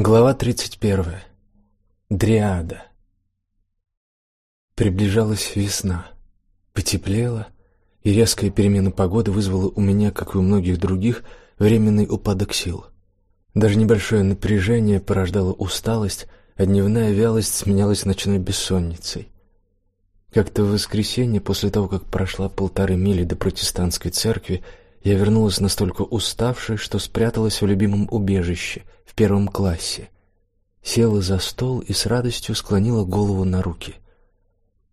Глава 31. Дриада. Приближалась весна. Потеплело, и резкая перемена погоды вызвала у меня, как и у многих других, временный упадок сил. Даже небольшое напряжение порождало усталость, а дневная вялость сменялась ночной бессонницей. Как-то в воскресенье, после того, как прошла полторы мили до протестантской церкви, я вернулась настолько уставшей, что спряталась в любимом убежище — первом классе. Села за стол и с радостью склонила голову на руки.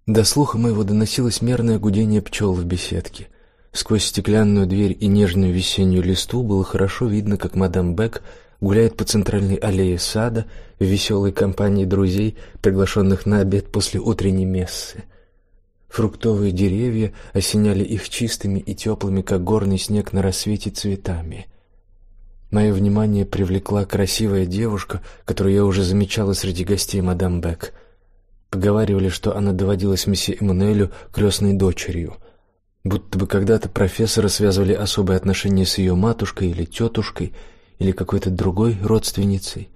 До слуха моего доносилось мерное гудение пчел в беседке. Сквозь стеклянную дверь и нежную весеннюю листву было хорошо видно, как мадам Бек гуляет по центральной аллее сада в веселой компании друзей, приглашенных на обед после утренней мессы. Фруктовые деревья осеняли их чистыми и теплыми, как горный снег на рассвете, цветами. Мое внимание привлекла красивая девушка, которую я уже замечала среди гостей мадам Бек. Поговаривали, что она доводилась месье Эммануэлю крестной дочерью. Будто бы когда-то профессора связывали особые отношения с ее матушкой или тетушкой, или какой-то другой родственницей.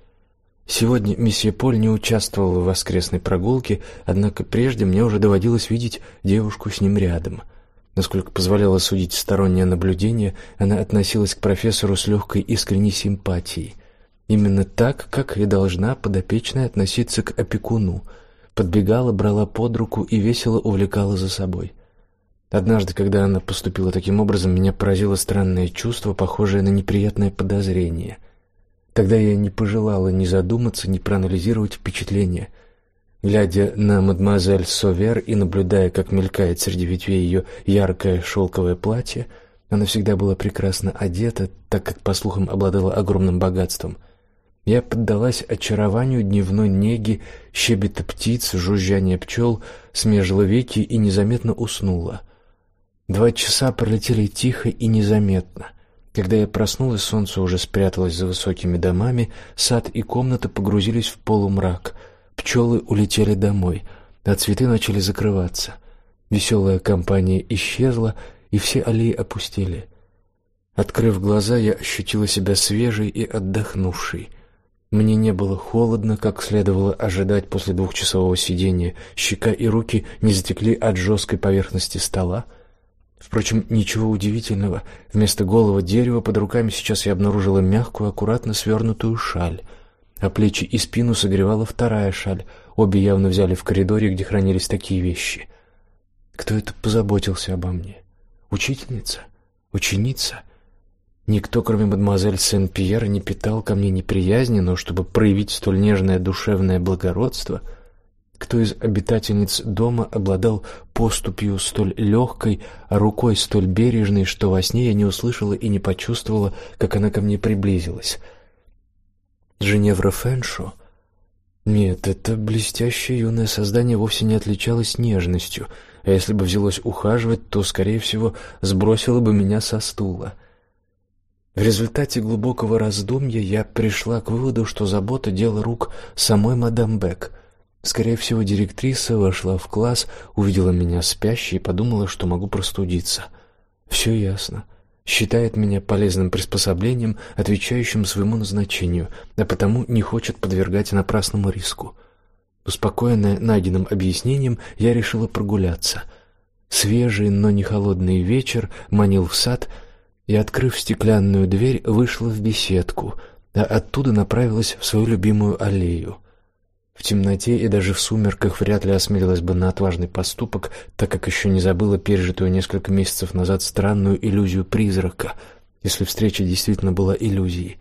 Сегодня месье Поль не участвовал в воскресной прогулке, однако прежде мне уже доводилось видеть девушку с ним рядом — Насколько позволяло судить стороннее наблюдение, она относилась к профессору с легкой искренней симпатией. Именно так, как и должна подопечная относиться к опекуну. Подбегала, брала под руку и весело увлекала за собой. Однажды, когда она поступила таким образом, меня поразило странное чувство, похожее на неприятное подозрение. Тогда я не пожелала ни задуматься, ни проанализировать впечатление. Глядя на мадемуазель Совер и наблюдая, как мелькает среди ветвей ее яркое шелковое платье, она всегда была прекрасно одета, так как по слухам обладала огромным богатством. Я поддалась очарованию дневной неги, щебета птиц, жужжания пчел, смежила веки и незаметно уснула. Два часа пролетели тихо и незаметно. Когда я проснулась, солнце уже спряталось за высокими домами, сад и комната погрузились в полумрак — Пчелы улетели домой, а цветы начали закрываться. Веселая компания исчезла, и все аллеи опустели. Открыв глаза, я ощутила себя свежей и отдохнувшей. Мне не было холодно, как следовало ожидать после двухчасового сидения. Щека и руки не затекли от жесткой поверхности стола. Впрочем, ничего удивительного. Вместо голого дерева под руками сейчас я обнаружила мягкую, аккуратно свернутую шаль — а плечи и спину согревала вторая шаль. Обе явно взяли в коридоре, где хранились такие вещи. Кто это позаботился обо мне? Учительница? Ученица? Никто, кроме мадемуазель Сен-Пьер, не питал ко мне неприязни, но чтобы проявить столь нежное душевное благородство, кто из обитательниц дома обладал поступью столь легкой, а рукой столь бережной, что во сне я не услышала и не почувствовала, как она ко мне приблизилась — Женевра Фэншо? Нет, это блестящее юное создание вовсе не отличалось нежностью, а если бы взялось ухаживать, то, скорее всего, сбросило бы меня со стула. В результате глубокого раздумья я пришла к выводу, что забота дело рук самой мадам Бек. Скорее всего, директриса вошла в класс, увидела меня спящей и подумала, что могу простудиться. Все ясно считает меня полезным приспособлением, отвечающим своему назначению, а потому не хочет подвергать напрасному риску. Успокоенная найденным объяснением, я решила прогуляться. Свежий, но не холодный вечер манил в сад, и, открыв стеклянную дверь, вышла в беседку, а оттуда направилась в свою любимую аллею — в темноте и даже в сумерках вряд ли осмелилась бы на отважный поступок, так как еще не забыла пережитую несколько месяцев назад странную иллюзию призрака, если встреча действительно была иллюзией.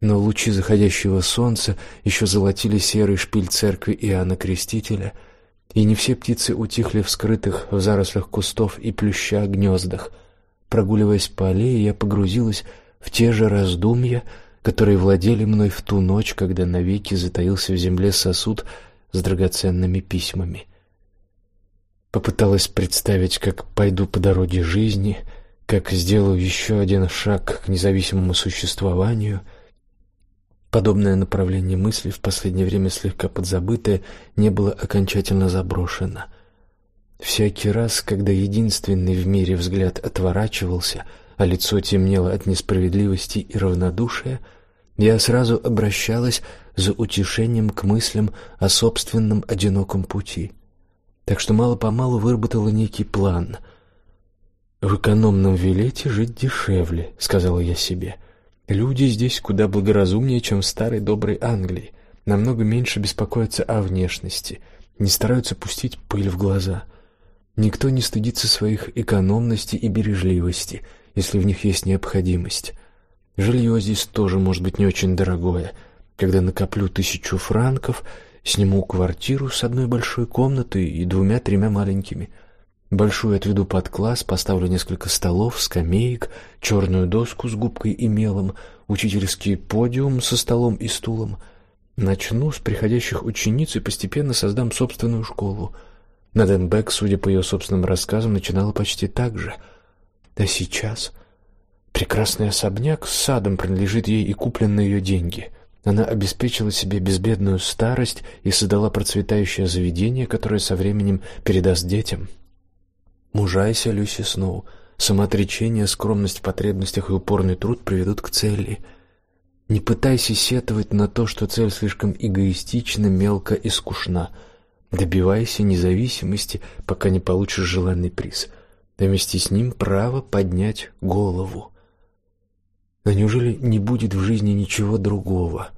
Но лучи заходящего солнца еще золотили серый шпиль церкви Иоанна Крестителя, и не все птицы утихли в скрытых в зарослях кустов и плюща гнездах. Прогуливаясь по аллее, я погрузилась в те же раздумья, которые владели мной в ту ночь, когда навеки затаился в земле сосуд с драгоценными письмами. Попыталась представить, как пойду по дороге жизни, как сделаю еще один шаг к независимому существованию. Подобное направление мысли в последнее время слегка подзабытое, не было окончательно заброшено. Всякий раз, когда единственный в мире взгляд отворачивался — а лицо темнело от несправедливости и равнодушия, Я сразу обращалась за утешением к мыслям о собственном одиноком пути. Так что мало-помалу выработала некий план. В экономном Вилете жить дешевле, сказала я себе. Люди здесь куда благоразумнее, чем в старой доброй Англии. Намного меньше беспокоятся о внешности, не стараются пустить пыль в глаза. Никто не стыдится своих экономности и бережливости, если в них есть необходимость. Жилье здесь тоже может быть не очень дорогое. Когда накоплю тысячу франков, сниму квартиру с одной большой комнатой и двумя-тремя маленькими. Большую отведу под класс, поставлю несколько столов, скамеек, черную доску с губкой и мелом, учительский подиум со столом и стулом. Начну с приходящих учениц и постепенно создам собственную школу. Наденбек, судя по ее собственным рассказам, начинала почти так же. А сейчас Прекрасный особняк с садом принадлежит ей и куплен на ее деньги. Она обеспечила себе безбедную старость и создала процветающее заведение, которое со временем передаст детям. Мужайся, Люси Сноу. Самоотречение, скромность в потребностях и упорный труд приведут к цели. Не пытайся сетовать на то, что цель слишком эгоистична, мелка и скучна. Добивайся независимости, пока не получишь желанный приз. А вместе с ним право поднять голову. Но неужели не будет в жизни ничего другого?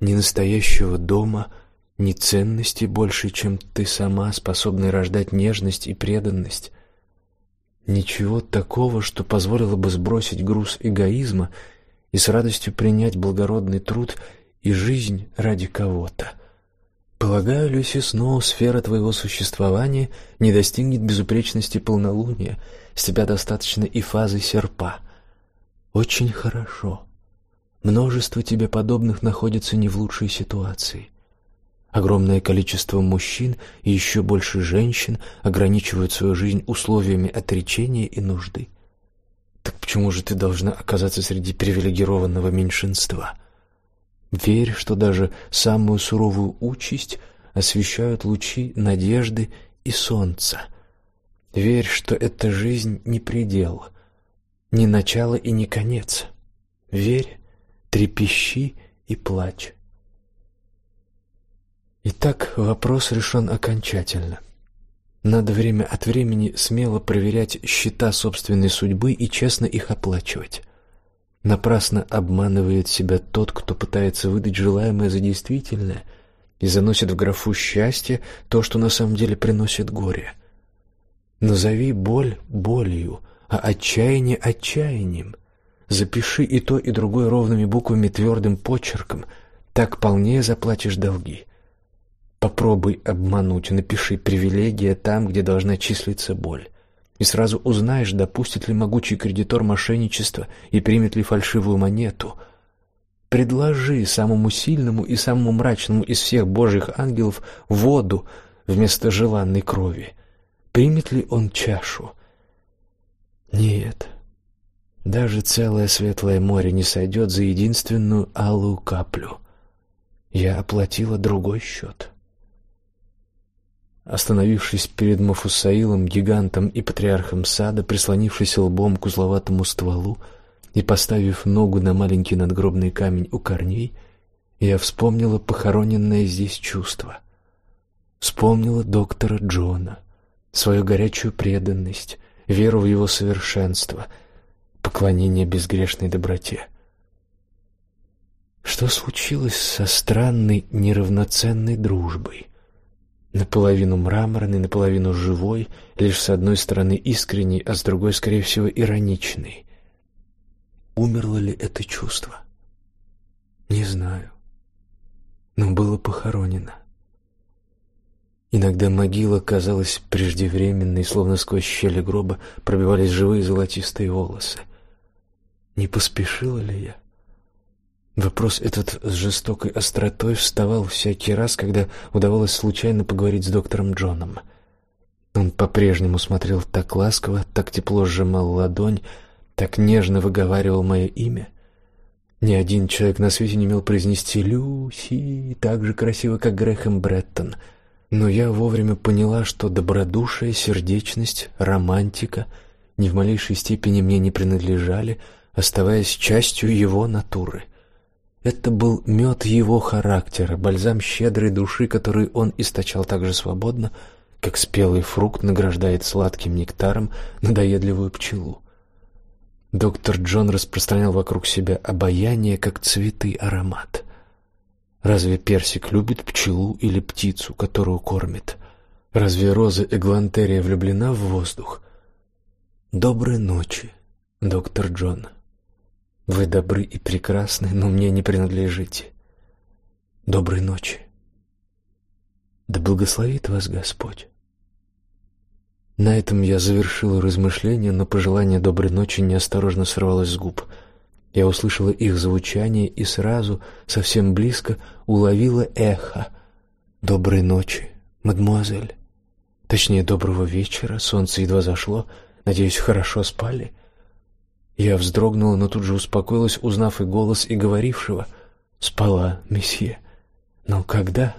Ни настоящего дома, ни ценности больше, чем ты сама, способная рождать нежность и преданность? Ничего такого, что позволило бы сбросить груз эгоизма и с радостью принять благородный труд и жизнь ради кого-то. Полагаю, Люси Сноу, сфера твоего существования не достигнет безупречности полнолуния, с тебя достаточно и фазы серпа. Очень хорошо. Множество тебе подобных находится не в лучшей ситуации. Огромное количество мужчин и еще больше женщин ограничивают свою жизнь условиями отречения и нужды. Так почему же ты должна оказаться среди привилегированного меньшинства? Верь, что даже самую суровую участь освещают лучи надежды и солнца. Верь, что эта жизнь не предел, не начало и не конец. Верь, трепещи и плачь. Итак, вопрос решен окончательно. Надо время от времени смело проверять счета собственной судьбы и честно их оплачивать. Напрасно обманывает себя тот, кто пытается выдать желаемое за действительное и заносит в графу счастье то, что на самом деле приносит горе. Назови боль болью, а отчаяние отчаянием. Запиши и то, и другое ровными буквами твердым почерком, так полнее заплатишь долги. Попробуй обмануть, напиши привилегия там, где должна числиться боль. И сразу узнаешь, допустит ли могучий кредитор мошенничество и примет ли фальшивую монету. Предложи самому сильному и самому мрачному из всех божьих ангелов воду вместо желанной крови. Примет ли он чашу? Нет. Даже целое светлое море не сойдет за единственную алую каплю. Я оплатила другой счет. Остановившись перед Мафусаилом, гигантом и патриархом сада, прислонившись лбом к узловатому стволу и поставив ногу на маленький надгробный камень у корней, я вспомнила похороненное здесь чувство. Вспомнила доктора Джона, свою горячую преданность, веру в его совершенство, поклонение безгрешной доброте. Что случилось со странной неравноценной дружбой? Наполовину мраморной, наполовину живой, лишь с одной стороны искренней, а с другой, скорее всего, ироничной. Умерло ли это чувство? Не знаю. Но было похоронено. Иногда могила казалась преждевременной, словно сквозь щели гроба пробивались живые золотистые волосы. Не поспешила ли я? Вопрос этот с жестокой остротой вставал всякий раз, когда удавалось случайно поговорить с доктором Джоном. Он по-прежнему смотрел так ласково, так тепло сжимал ладонь, так нежно выговаривал мое имя. Ни один человек на свете не имел произнести Люси так же красиво, как Грэхэм Бреттон — но я вовремя поняла, что добродушие, сердечность, романтика ни в малейшей степени мне не принадлежали, оставаясь частью его натуры. Это был мед его характера, бальзам щедрой души, который он источал так же свободно, как спелый фрукт награждает сладким нектаром надоедливую пчелу. Доктор Джон распространял вокруг себя обаяние, как цветы аромат. Разве персик любит пчелу или птицу, которую кормит? Разве роза эглантерия влюблена в воздух? Доброй ночи, доктор Джон. Вы добры и прекрасны, но мне не принадлежите. Доброй ночи. Да благословит вас Господь. На этом я завершила размышления, но пожелание доброй ночи неосторожно сорвалось с губ. Я услышала их звучание и сразу, совсем близко, уловила эхо. Доброй ночи, мадемуазель. Точнее, доброго вечера. Солнце едва зашло. Надеюсь, хорошо спали. Я вздрогнула, но тут же успокоилась, узнав и голос и говорившего. Спала, месье. Но когда?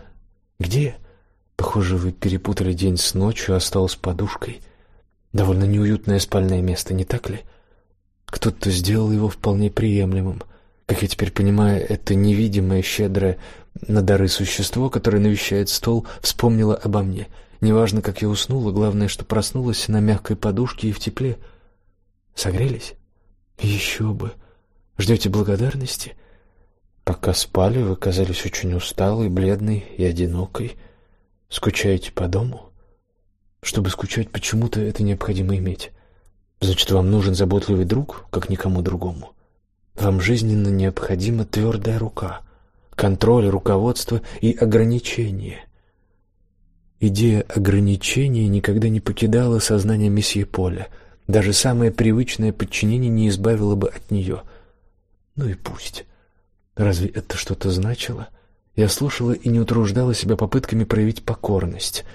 Где? Похоже, вы перепутали день с ночью, осталась подушкой. Довольно неуютное спальное место, не так ли? Кто-то сделал его вполне приемлемым. Как я теперь понимаю, это невидимое, щедрое на дары существо, которое навещает стол, вспомнило обо мне. Неважно, как я уснула, главное, что проснулась на мягкой подушке и в тепле. Согрелись? Еще бы. Ждете благодарности? Пока спали, вы казались очень усталой, бледной и одинокой. Скучаете по дому? Чтобы скучать почему-то, это необходимо иметь. Значит, вам нужен заботливый друг, как никому другому. Вам жизненно необходима твердая рука, контроль, руководство и ограничение. Идея ограничения никогда не покидала сознание месье Поля. Даже самое привычное подчинение не избавило бы от нее. Ну и пусть. Разве это что-то значило? Я слушала и не утруждала себя попытками проявить покорность.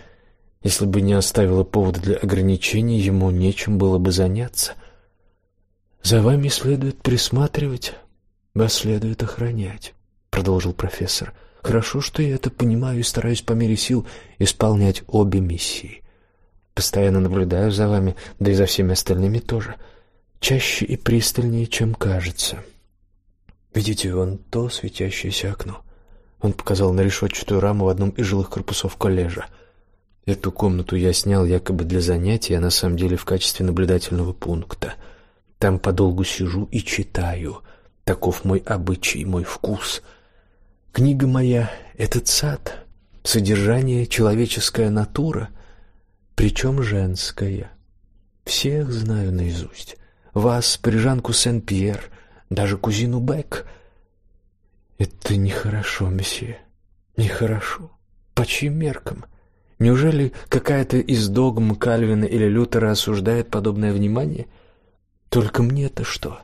Если бы не оставила повода для ограничений, ему нечем было бы заняться. За вами следует присматривать, вас следует охранять, продолжил профессор. Хорошо, что я это понимаю и стараюсь по мере сил исполнять обе миссии. Постоянно наблюдаю за вами, да и за всеми остальными тоже, чаще и пристальнее, чем кажется. Видите вон то светящееся окно? Он показал на решетчатую раму в одном из жилых корпусов коллежа. Эту комнату я снял якобы для занятий, а на самом деле в качестве наблюдательного пункта. Там подолгу сижу и читаю. Таков мой обычай, мой вкус. Книга моя этот сад, содержание человеческая натура, причем женская. Всех знаю наизусть. Вас, прижанку Сен-Пьер, даже кузину Бек — это нехорошо, месье. Нехорошо. По чьим меркам? Неужели какая-то из догм Кальвина или Лютера осуждает подобное внимание? Только мне-то что?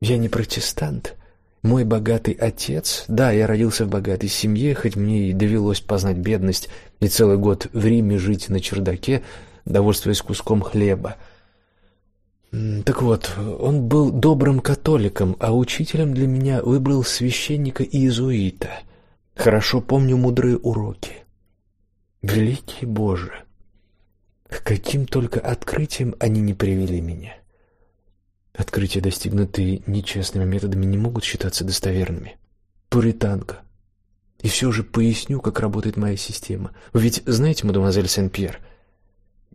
Я не протестант. Мой богатый отец, да, я родился в богатой семье, хоть мне и довелось познать бедность и целый год в Риме жить на чердаке, довольствуясь куском хлеба. Так вот, он был добрым католиком, а учителем для меня выбрал священника иезуита. Хорошо помню мудрые уроки. Великий Боже, к каким только открытиям они не привели меня. Открытия, достигнутые нечестными методами, не могут считаться достоверными. Пуританка. И все же поясню, как работает моя система. Вы ведь знаете, мадемуазель Сен-Пьер?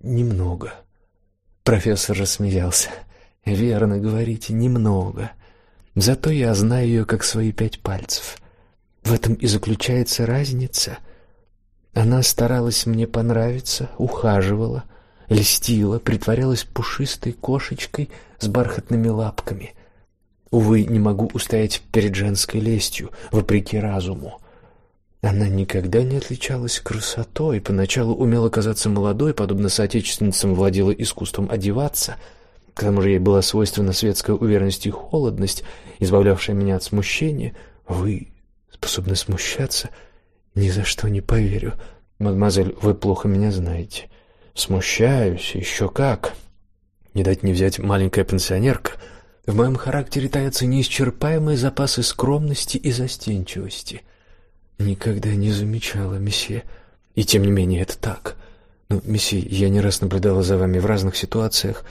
Немного. Профессор рассмеялся. Верно говорите, немного. Зато я знаю ее как свои пять пальцев. В этом и заключается разница. Она старалась мне понравиться, ухаживала, льстила, притворялась пушистой кошечкой с бархатными лапками. Увы, не могу устоять перед женской лестью, вопреки разуму. Она никогда не отличалась красотой, поначалу умела казаться молодой, подобно соотечественницам владела искусством одеваться. К тому же ей была свойственна светская уверенность и холодность, избавлявшая меня от смущения. Вы способны смущаться? Ни за что не поверю. Мадемуазель, вы плохо меня знаете. Смущаюсь, еще как. Не дать не взять маленькая пенсионерка. В моем характере таятся неисчерпаемые запасы скромности и застенчивости. — Никогда не замечала, месье. И тем не менее это так. Ну, месье, я не раз наблюдала за вами в разных ситуациях,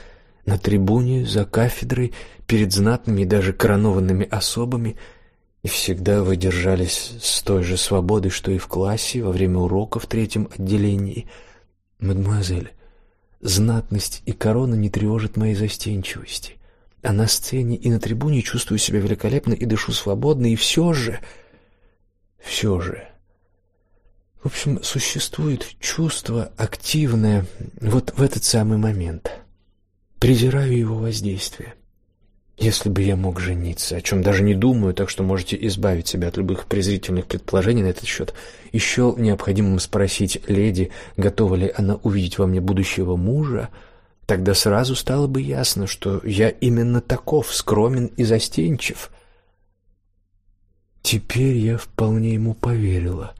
на трибуне, за кафедрой, перед знатными и даже коронованными особами. И всегда вы держались с той же свободой, что и в классе во время урока в третьем отделении. Мадемуазель, знатность и корона не тревожат моей застенчивости. А на сцене и на трибуне чувствую себя великолепно и дышу свободно, и все же... Все же... В общем, существует чувство активное вот в этот самый момент. Презираю его воздействие. Если бы я мог жениться, о чем даже не думаю, так что можете избавить себя от любых презрительных предположений на этот счет, еще необходимым спросить леди, готова ли она увидеть во мне будущего мужа, тогда сразу стало бы ясно, что я именно таков, скромен и застенчив. Теперь я вполне ему поверила,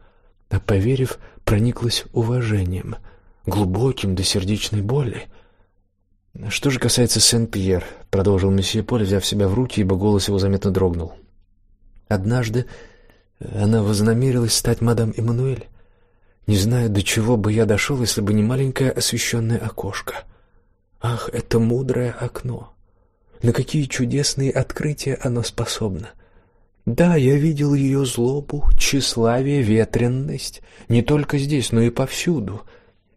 а поверив, прониклась уважением, глубоким до сердечной боли. Что же касается Сен-Пьер, продолжил месье Поль, взяв себя в руки, ибо голос его заметно дрогнул. Однажды она вознамерилась стать мадам Эммануэль. Не знаю, до чего бы я дошел, если бы не маленькое освещенное окошко. Ах, это мудрое окно. На какие чудесные открытия оно способно. Да, я видел ее злобу, тщеславие, ветренность, не только здесь, но и повсюду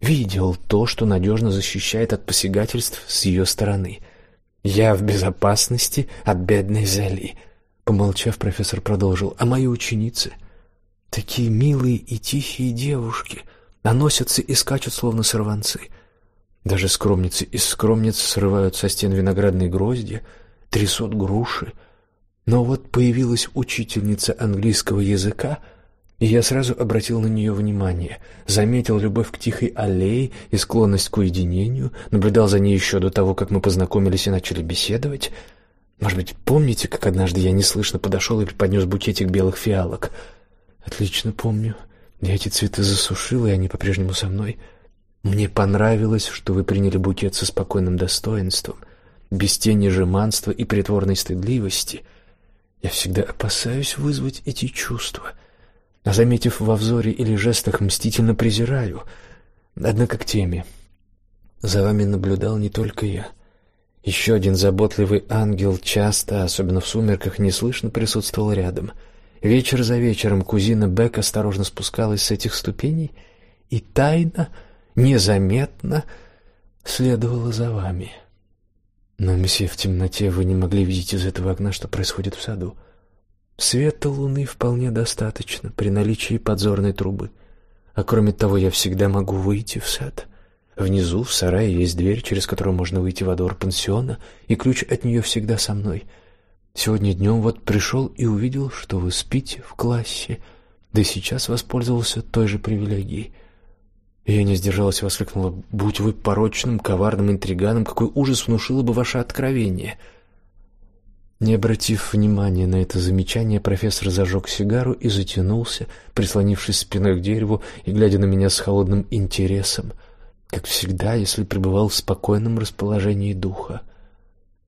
видел то, что надежно защищает от посягательств с ее стороны. Я в безопасности от бедной Зели. Помолчав, профессор продолжил: "А мои ученицы такие милые и тихие девушки, а и скачут словно сорванцы. Даже скромницы из скромниц срывают со стен виноградные грозди, трясут груши. Но вот появилась учительница английского языка, и я сразу обратил на нее внимание, заметил любовь к тихой аллее и склонность к уединению, наблюдал за ней еще до того, как мы познакомились и начали беседовать. Может быть, помните, как однажды я неслышно подошел и преподнес букетик белых фиалок? Отлично помню. Я эти цветы засушил, и они по-прежнему со мной. Мне понравилось, что вы приняли букет со спокойным достоинством, без тени жеманства и притворной стыдливости. Я всегда опасаюсь вызвать эти чувства — а заметив во взоре или жестах мстительно презираю. Однако к теме. За вами наблюдал не только я. Еще один заботливый ангел часто, особенно в сумерках, неслышно присутствовал рядом. Вечер за вечером кузина Бек осторожно спускалась с этих ступеней и тайно, незаметно следовала за вами. Но, месье, в темноте вы не могли видеть из этого окна, что происходит в саду. Света луны вполне достаточно при наличии подзорной трубы. А кроме того, я всегда могу выйти в сад. Внизу в сарае есть дверь, через которую можно выйти во двор пансиона, и ключ от нее всегда со мной. Сегодня днем вот пришел и увидел, что вы спите в классе, да сейчас воспользовался той же привилегией. я не сдержалась и воскликнула: "Будь вы порочным, коварным интриганом, какой ужас внушило бы ваше откровение!" Не обратив внимания на это замечание, профессор зажег сигару и затянулся, прислонившись спиной к дереву и глядя на меня с холодным интересом, как всегда, если пребывал в спокойном расположении духа.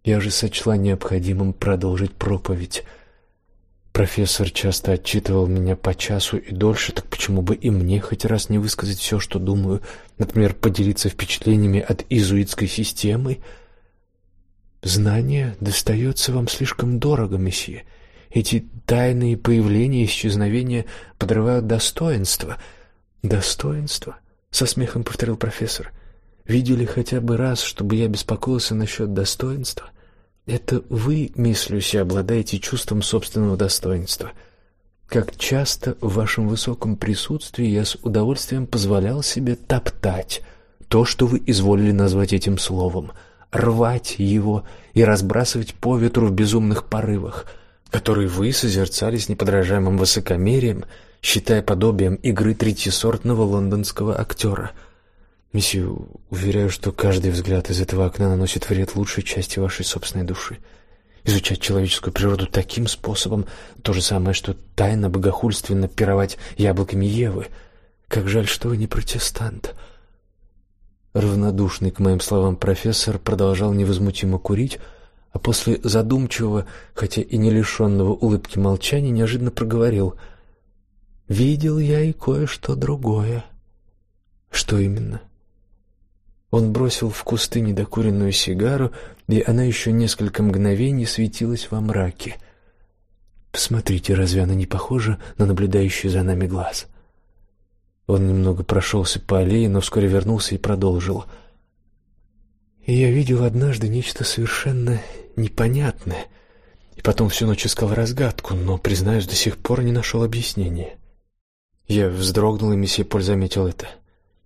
Я же сочла необходимым продолжить проповедь. Профессор часто отчитывал меня по часу и дольше, так почему бы и мне хоть раз не высказать все, что думаю, например, поделиться впечатлениями от изуитской системы? Знание достается вам слишком дорого, месье. Эти тайные появления и исчезновения подрывают достоинство. Достоинство? Со смехом повторил профессор. Видели хотя бы раз, чтобы я беспокоился насчет достоинства? Это вы, мисс обладаете чувством собственного достоинства. Как часто в вашем высоком присутствии я с удовольствием позволял себе топтать то, что вы изволили назвать этим словом — рвать его и разбрасывать по ветру в безумных порывах, которые вы созерцали с неподражаемым высокомерием, считая подобием игры третьесортного лондонского актера. Месье, уверяю, что каждый взгляд из этого окна наносит вред лучшей части вашей собственной души. Изучать человеческую природу таким способом то же самое, что тайно богохульственно пировать яблоками Евы. Как жаль, что вы не протестант. Равнодушный к моим словам профессор продолжал невозмутимо курить, а после задумчивого, хотя и не лишенного улыбки молчания, неожиданно проговорил: "Видел я и кое-что другое". Что именно? Он бросил в кусты недокуренную сигару, и она еще несколько мгновений светилась во мраке. Посмотрите, разве она не похожа на наблюдающий за нами глаз? Он немного прошелся по аллее, но вскоре вернулся и продолжил. И я видел однажды нечто совершенно непонятное, и потом всю ночь искал разгадку, но, признаюсь, до сих пор не нашел объяснения. Я вздрогнул, и месье Поль заметил это.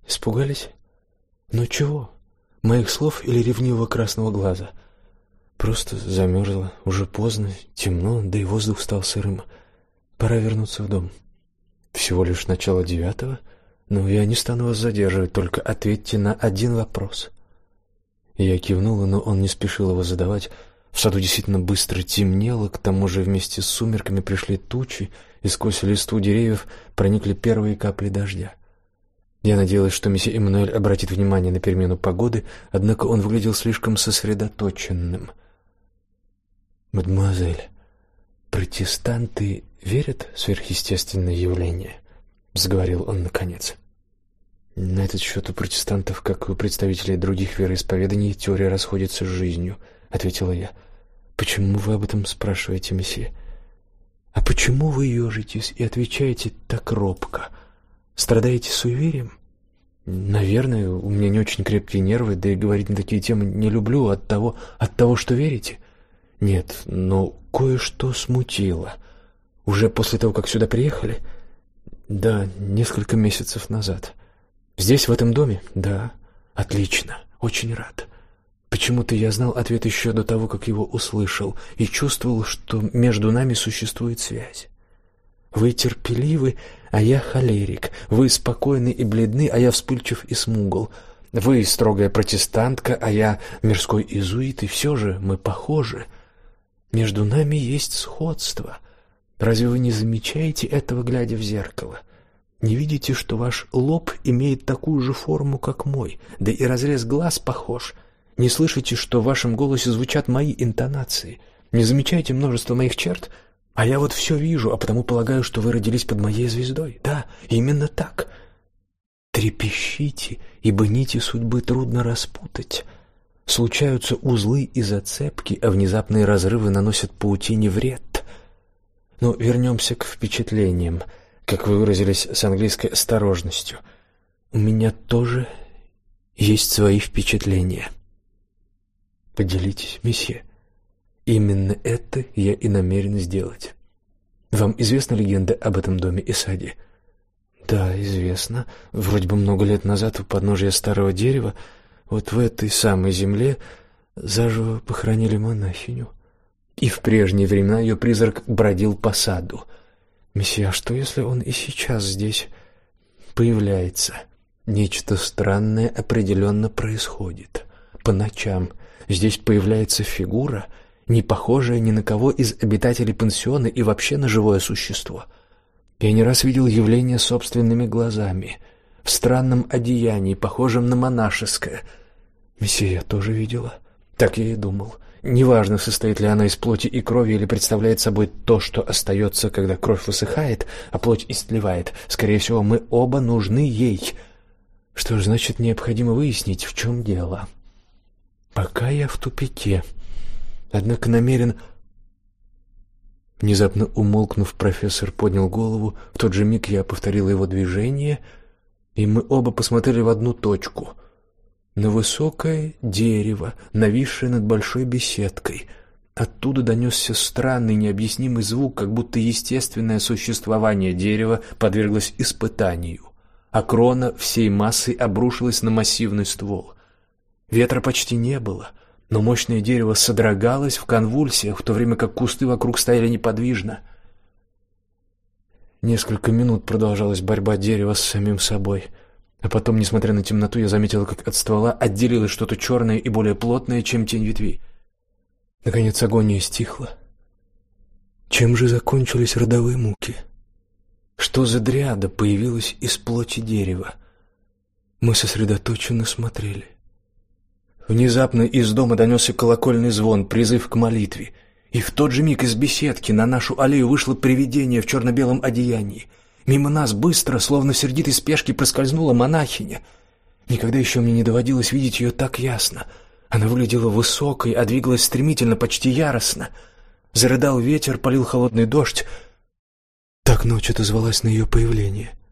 Испугались? Но чего? Моих слов или ревнивого красного глаза? Просто замерзла, уже поздно, темно, да и воздух стал сырым. Пора вернуться в дом. Всего лишь начало девятого, но я не стану вас задерживать, только ответьте на один вопрос. Я кивнула, но он не спешил его задавать. В саду действительно быстро темнело, к тому же вместе с сумерками пришли тучи, и сквозь листву деревьев проникли первые капли дождя. Я надеялась, что месье Эммануэль обратит внимание на перемену погоды, однако он выглядел слишком сосредоточенным. «Мадемуазель, протестанты верят в сверхъестественные явления?» — заговорил он наконец. «На этот счет у протестантов, как у представителей других вероисповеданий, теория расходится с жизнью», — ответила я. «Почему вы об этом спрашиваете, месье?» «А почему вы ежитесь и отвечаете так робко?» Страдаете суеверием? Наверное, у меня не очень крепкие нервы, да и говорить на такие темы не люблю от того, от того, что верите. Нет, но кое-что смутило. Уже после того, как сюда приехали? Да, несколько месяцев назад. Здесь в этом доме? Да. Отлично. Очень рад. Почему-то я знал ответ еще до того, как его услышал, и чувствовал, что между нами существует связь. Вы терпеливы, а я холерик. Вы спокойны и бледны, а я вспыльчив и смугл. Вы строгая протестантка, а я мирской изуит, и все же мы похожи. Между нами есть сходство. Разве вы не замечаете этого, глядя в зеркало? Не видите, что ваш лоб имеет такую же форму, как мой, да и разрез глаз похож? Не слышите, что в вашем голосе звучат мои интонации? Не замечаете множество моих черт, а я вот все вижу, а потому полагаю, что вы родились под моей звездой. Да, именно так. Трепещите, ибо нити судьбы трудно распутать. Случаются узлы и зацепки, а внезапные разрывы наносят паутине вред. Но вернемся к впечатлениям, как вы выразились с английской осторожностью. У меня тоже есть свои впечатления. Поделитесь, месье. Именно это я и намерен сделать. Вам известна легенда об этом доме и саде? Да, известно. Вроде бы много лет назад у подножия старого дерева, вот в этой самой земле, заживо похоронили монахиню. И в прежние времена ее призрак бродил по саду. Месье, а что если он и сейчас здесь появляется? Нечто странное определенно происходит. По ночам здесь появляется фигура — не похожая ни на кого из обитателей пансиона и вообще на живое существо. Я не раз видел явление собственными глазами, в странном одеянии, похожем на монашеское. Мессия я тоже видела. Так я и думал. Неважно, состоит ли она из плоти и крови или представляет собой то, что остается, когда кровь высыхает, а плоть истлевает. Скорее всего, мы оба нужны ей. Что ж, значит, необходимо выяснить, в чем дело. Пока я в тупике однако намерен Внезапно умолкнув, профессор поднял голову. В тот же миг я повторил его движение, и мы оба посмотрели в одну точку на высокое дерево, нависшее над большой беседкой. Оттуда донесся странный необъяснимый звук, как будто естественное существование дерева подверглось испытанию, а крона всей массой обрушилась на массивный ствол. Ветра почти не было — но мощное дерево содрогалось в конвульсиях, в то время как кусты вокруг стояли неподвижно. Несколько минут продолжалась борьба дерева с самим собой, а потом, несмотря на темноту, я заметил, как от ствола отделилось что-то черное и более плотное, чем тень ветвей. Наконец агония стихла. Чем же закончились родовые муки? Что за дриада появилась из плоти дерева? Мы сосредоточенно смотрели. Внезапно из дома донесся колокольный звон, призыв к молитве. И в тот же миг из беседки на нашу аллею вышло привидение в черно-белом одеянии. Мимо нас быстро, словно в сердитой спешке, проскользнула монахиня. Никогда еще мне не доводилось видеть ее так ясно. Она выглядела высокой, а двигалась стремительно, почти яростно. Зарыдал ветер, полил холодный дождь. Так ночь отозвалась на ее появление —